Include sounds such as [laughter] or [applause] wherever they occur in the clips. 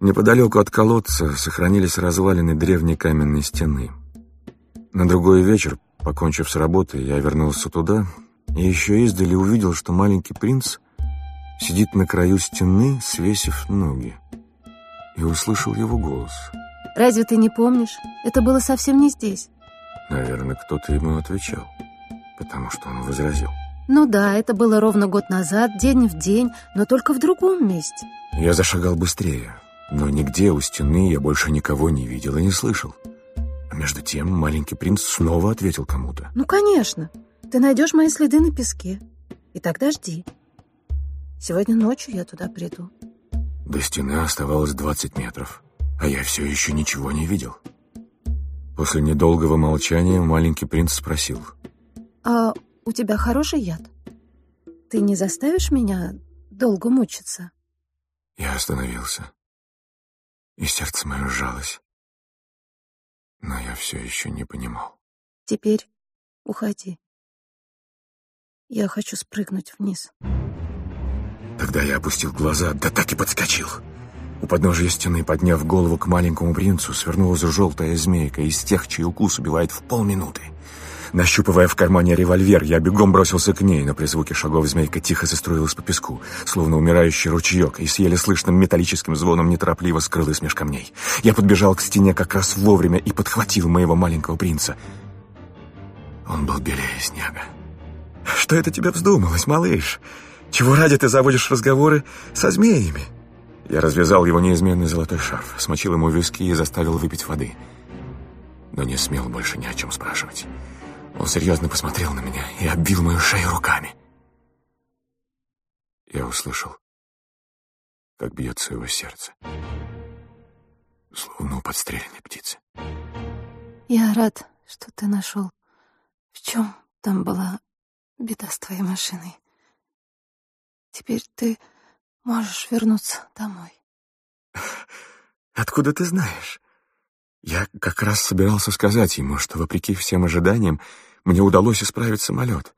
Неподалеку от колодца сохранились развалины древней каменной стены. На другой вечер, покончив с работой, я вернулся туда и еще издали увидел, что маленький принц сидит на краю стены, свесив ноги, и услышал его голос. Разве ты не помнишь? Это было совсем не здесь. Наверное, кто-то ему отвечал, потому что он возразил. Ну да, это было ровно год назад, день в день, но только в другом месте. Я зашагал быстрее, но нигде у стены я больше никого не видел и не слышал. А между тем маленький принц снова ответил кому-то. Ну, конечно. Ты найдешь мои следы на песке. И тогда жди. Сегодня ночью я туда приду. До стены оставалось 20 метров, а я все еще ничего не видел. После недолгого молчания маленький принц спросил. А у тебя хороший яд? Ты не заставишь меня долго мучиться? Я остановился и сердце мое сжалось. Но я все еще не понимал. Теперь уходи. Я хочу спрыгнуть вниз. Тогда я опустил глаза, да так и подскочил. У подножия стены, подняв голову к маленькому принцу, свернулась желтая змейка из тех, чей укус убивает в полминуты. Нащупывая в кармане револьвер, я бегом бросился к ней, но при звуке шагов змейка тихо заструилась по песку, словно умирающий ручеек, и с еле слышным металлическим звоном неторопливо скрылась меж камней. Я подбежал к стене как раз вовремя и подхватил моего маленького принца. Он был белее снега. «Что это тебе вздумалось, малыш? Чего ради ты заводишь разговоры со змеями?» Я развязал его неизменный золотой шарф, смочил ему виски и заставил выпить воды. Но не смел больше ни о чем спрашивать. Он серьезно посмотрел на меня и оббил мою шею руками. Я услышал, как бьется его сердце, словно у подстреленной птицы. Я рад, что ты нашел. В чем там была беда с твоей машиной? Теперь ты можешь вернуться домой. Откуда ты знаешь? Я как раз собирался сказать ему, что, вопреки всем ожиданиям, мне удалось исправить самолет.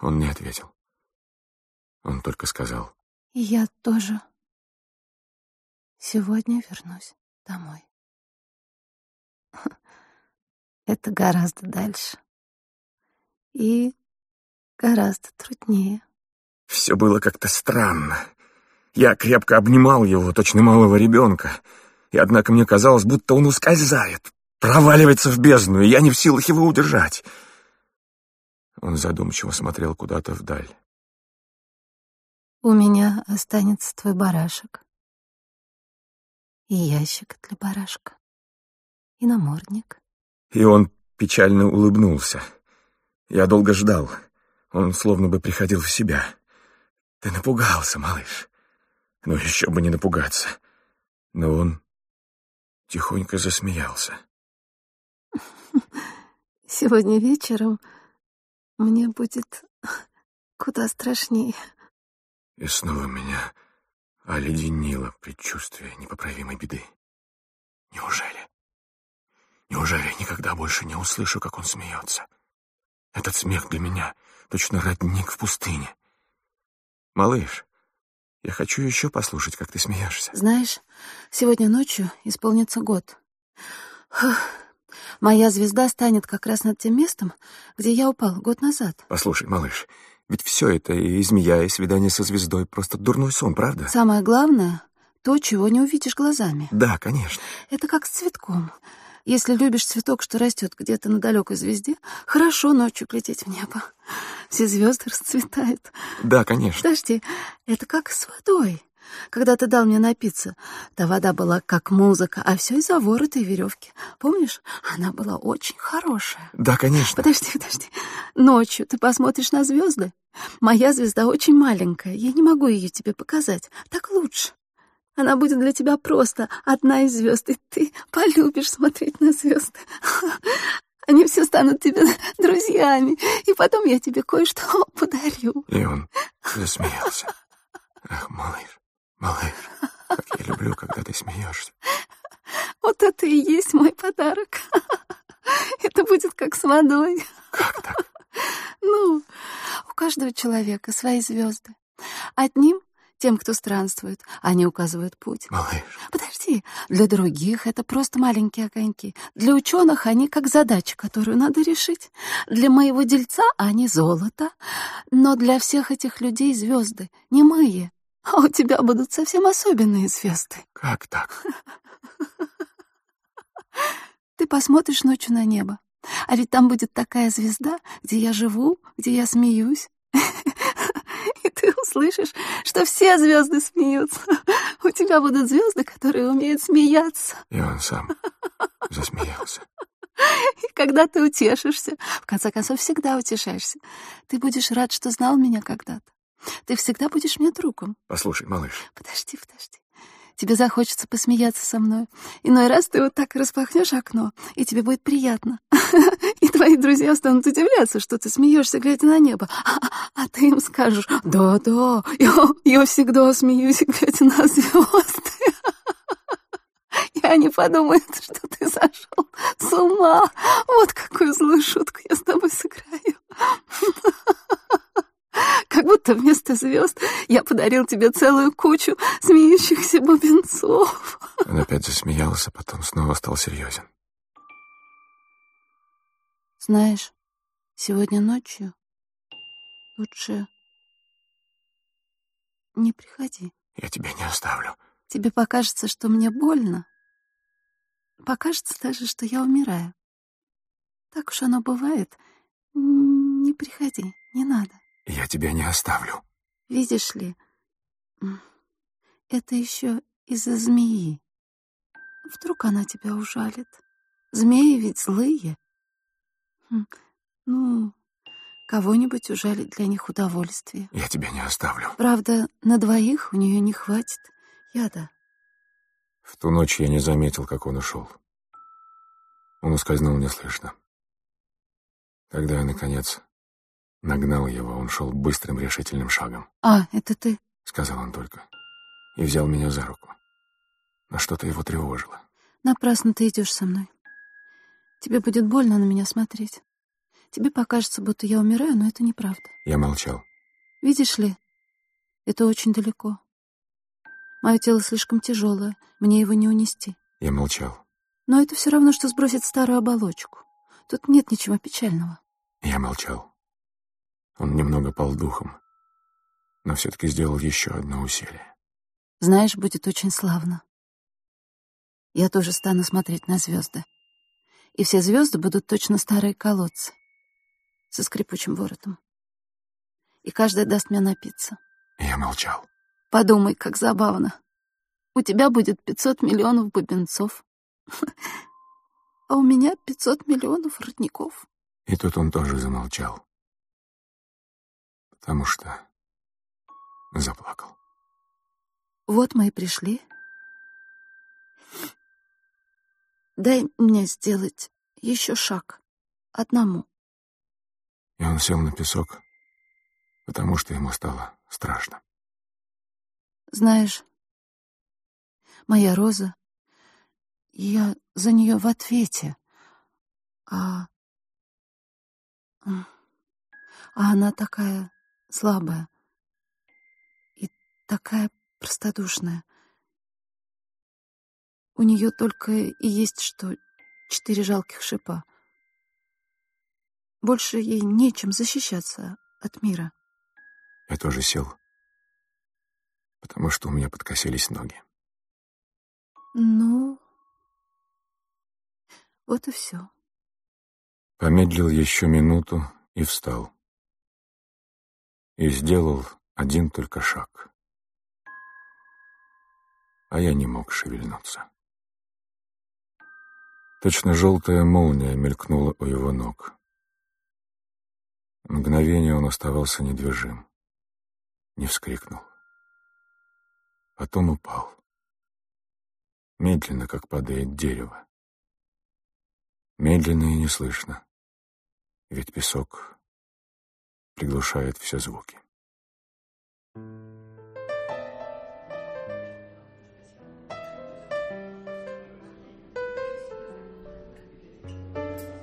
Он не ответил. Он только сказал. Я тоже сегодня вернусь домой. [laughs] Это гораздо дальше. И гораздо труднее. Все было как-то странно. Я крепко обнимал его, точно малого ребенка, и однако мне казалось, будто он ускользает, проваливается в бездну, и я не в силах его удержать. Он задумчиво смотрел куда-то вдаль. У меня останется твой барашек. И ящик для барашка. И намордник. И он печально улыбнулся. Я долго ждал. Он словно бы приходил в себя. Ты напугался, малыш. Ну, еще бы не напугаться. Но он тихонько засмеялся. Сегодня вечером мне будет куда страшнее. И снова меня оледенило предчувствие непоправимой беды. Неужели? Неужели я никогда больше не услышу, как он смеется? Этот смех для меня точно родник в пустыне. Малыш, я хочу еще послушать, как ты смеешься. Знаешь, сегодня ночью исполнится год. Фух. Моя звезда станет как раз над тем местом, где я упал год назад. Послушай, малыш, ведь все это и змея, и свидание со звездой просто дурной сон, правда? Самое главное — то, чего не увидишь глазами. Да, конечно. Это как с цветком. Если любишь цветок, что растет где-то на далекой звезде, хорошо ночью глядеть в небо. Все звезды расцветают. Да, конечно. Подожди, это как с водой. Когда ты дал мне напиться, та вода была как музыка, а все из-за ворота и веревки. Помнишь, она была очень хорошая. Да, конечно. Подожди, подожди. Ночью ты посмотришь на звезды. Моя звезда очень маленькая, я не могу ее тебе показать. Так лучше. Она будет для тебя просто одна из звезд, и ты полюбишь смотреть на звезды. [laughs] Они все станут тебе [laughs] друзьями, и потом я тебе кое-что [laughs] подарю. И он засмеялся. Ах, малыш, малыш, как я люблю, когда ты смеешься. [laughs] Вот это и есть мой подарок. [laughs] Это будет как с водой. Как так? [laughs] Ну, у каждого человека свои звезды. Одним тем, кто странствует. Они указывают путь. Малыш. Подожди, для других это просто маленькие огоньки. Для ученых они как задача, которую надо решить. Для моего дельца они золото. Но для всех этих людей звезды не мои. А у тебя будут совсем особенные звезды. Как так? [laughs] Ты посмотришь ночью на небо. А ведь там будет такая звезда, где я живу, где я смеюсь. [laughs] И ты услышишь, что все звезды смеются. [laughs] У тебя будут звезды, которые умеют смеяться. И он сам засмеялся. И когда ты утешишься, в конце концов, всегда утешаешься, ты будешь рад, что знал меня когда-то. Ты всегда будешь мне другом. Послушай, малыш. Подожди, подожди. Тебе захочется посмеяться со мной. Иной раз ты вот так распахнешь окно, и тебе будет приятно. [laughs] И твои друзья станут удивляться, что ты смеешься, глядя на небо. А, а ты им скажешь, да-да, я всегда смеюсь, глядя на звезды. [laughs] И они подумают, что ты сошел с ума. Вот какую злую шутку я с тобой сыграю. [laughs] Как будто вместо звезд я подарил тебе целую кучу смеющихся бубенцов. Он опять засмеялся, потом снова стал серьезен. Знаешь, сегодня ночью лучше не приходи. Я тебя не оставлю. Тебе покажется, что мне больно. Покажется даже, что я умираю. Так уж оно бывает. Не приходи, не надо. Я тебя не оставлю. Видишь ли, это еще из-за змеи. Вдруг она тебя ужалит. Змеи ведь злые. Хм, ну, кого-нибудь ужалить для них удовольствие. Я тебя не оставлю. Правда, на двоих у нее не хватит яда. В ту ночь я не заметил, как он ушел. Он ускользнул неслышно. Тогда я, наконец, Нагнал его, он шел быстрым решительным шагом. «А, это ты?» — сказал он только. И взял меня за руку. Но что-то его тревожило. «Напрасно ты идешь со мной. Тебе будет больно на меня смотреть. Тебе покажется, будто я умираю, но это неправда». Я молчал. «Видишь ли, это очень далеко. Мое тело слишком тяжелое, мне его не унести». Я молчал. «Но это все равно, что сбросить старую оболочку. Тут нет ничего печального». Я молчал. Он немного пал духом, но все-таки сделал еще одно усилие. Знаешь, будет очень славно. Я тоже стану смотреть на звезды. И все звезды будут точно старые колодцы со скрипучим воротом. И каждая даст мне напиться. Я молчал. Подумай, как забавно. У тебя будет 500 миллионов бубенцов, [laughs] а у меня 500 миллионов родников. И тут он тоже замолчал потому что заплакал. Вот мы и пришли. Дай мне сделать еще шаг. Одному. И он сел на песок, потому что ему стало страшно. Знаешь, моя роза, я за нее в ответе, а... А она такая слабая и такая простодушная. У нее только и есть что четыре жалких шипа. Больше ей нечем защищаться от мира. Я тоже сел, потому что у меня подкосились ноги. Ну, вот и все. Помедлил еще минуту и встал и сделал один только шаг. А я не мог шевельнуться. Точно желтая молния мелькнула у его ног. Мгновение он оставался недвижим, не вскрикнул. Потом упал. Медленно, как падает дерево. Медленно и неслышно, ведь песок приглушает все звуки.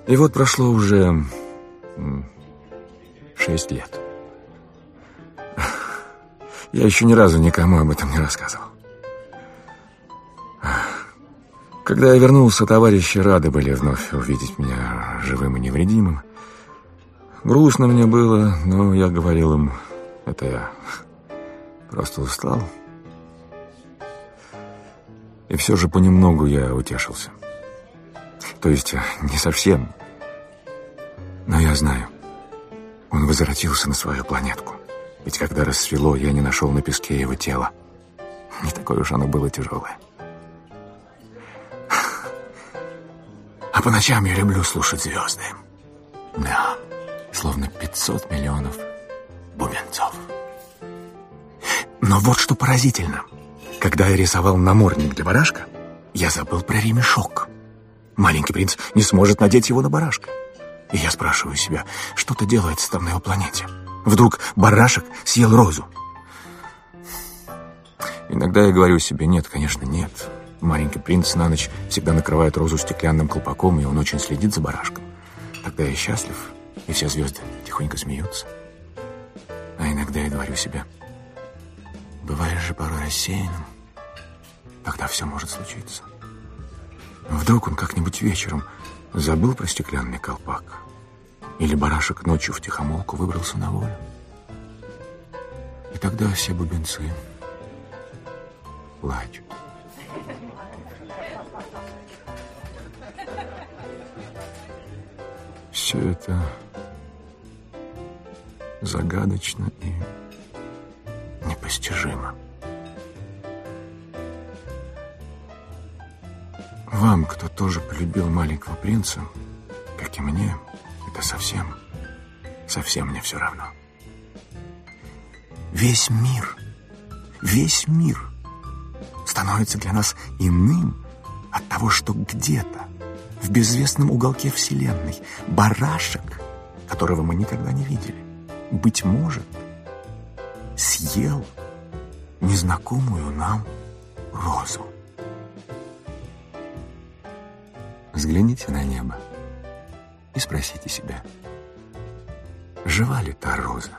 И вот прошло уже шесть лет. Я еще ни разу никому об этом не рассказывал. Когда я вернулся, товарищи рады были вновь увидеть меня живым и невредимым. Грустно мне было, но я говорил им, это я просто устал. И все же понемногу я утешился. То есть не совсем, но я знаю, он возвратился на свою планетку. Ведь когда рассвело, я не нашел на песке его тело. Не такое уж оно было тяжелое. А по ночам я люблю слушать звезды. Да, словно 500 миллионов бубенцов. Но вот что поразительно. Когда я рисовал намордник для барашка, я забыл про ремешок. Маленький принц не сможет надеть его на барашка. И я спрашиваю себя, что-то делается там на его планете. Вдруг барашек съел розу. Иногда я говорю себе, нет, конечно, нет. Маленький принц на ночь всегда накрывает розу стеклянным колпаком, и он очень следит за барашком. Тогда я счастлив, и все звезды тихонько смеются. А иногда я говорю себе, бываешь же порой рассеянным, тогда все может случиться. Вдруг он как-нибудь вечером забыл про стеклянный колпак, или барашек ночью в тихомолку выбрался на волю. И тогда все бубенцы плачут. Все это загадочно и непостижимо. Вам, кто тоже полюбил маленького принца, как и мне, это совсем, совсем не все равно. Весь мир, весь мир становится для нас иным от того, что где-то в безвестном уголке Вселенной барашек, которого мы никогда не видели, быть может, съел незнакомую нам розу. Взгляните на небо и спросите себя, жива ли та роза,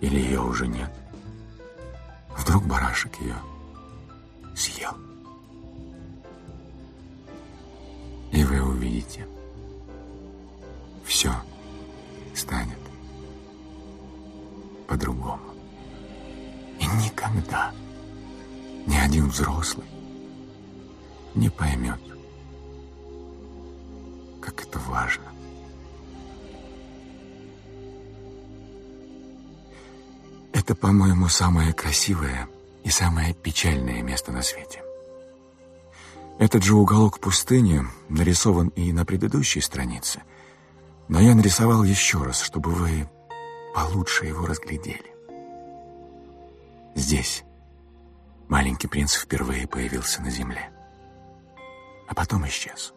или ее уже нет. Вдруг барашек ее взрослый не поймет, как это важно. Это, по-моему, самое красивое и самое печальное место на свете. Этот же уголок пустыни нарисован и на предыдущей странице, но я нарисовал еще раз, чтобы вы получше его разглядели. Здесь маленький принц впервые появился на земле, а потом исчез.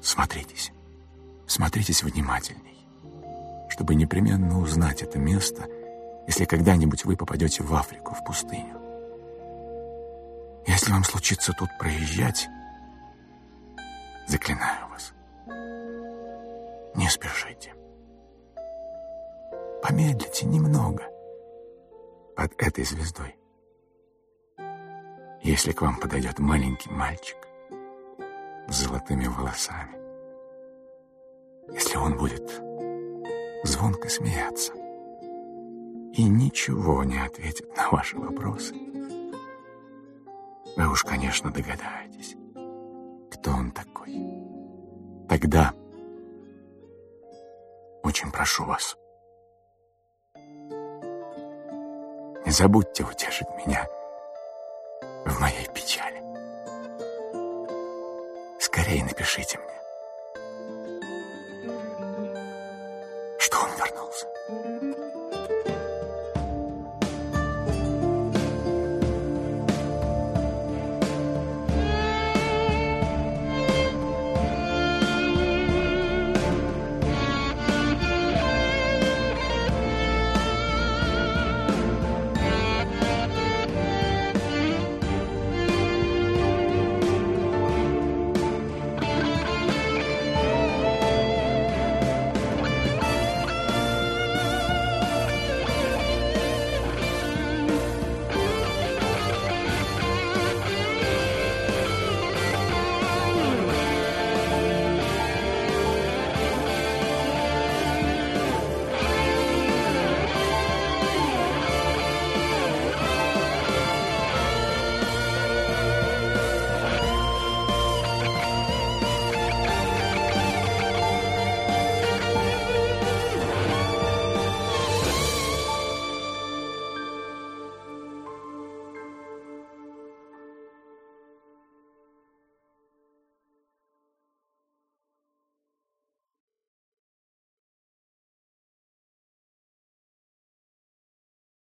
Смотритесь, смотритесь внимательней, чтобы непременно узнать это место, если когда-нибудь вы попадете в Африку, в пустыню. Если вам случится тут проезжать, заклинаю вас, не спешите. Помедлите немного под этой звездой. Если к вам подойдет маленький мальчик с золотыми волосами, если он будет звонко смеяться и ничего не ответит на ваши вопросы, вы уж, конечно, догадаетесь, кто он такой. Тогда очень прошу вас, не забудьте утешить меня в моей печали. Скорее напишите мне.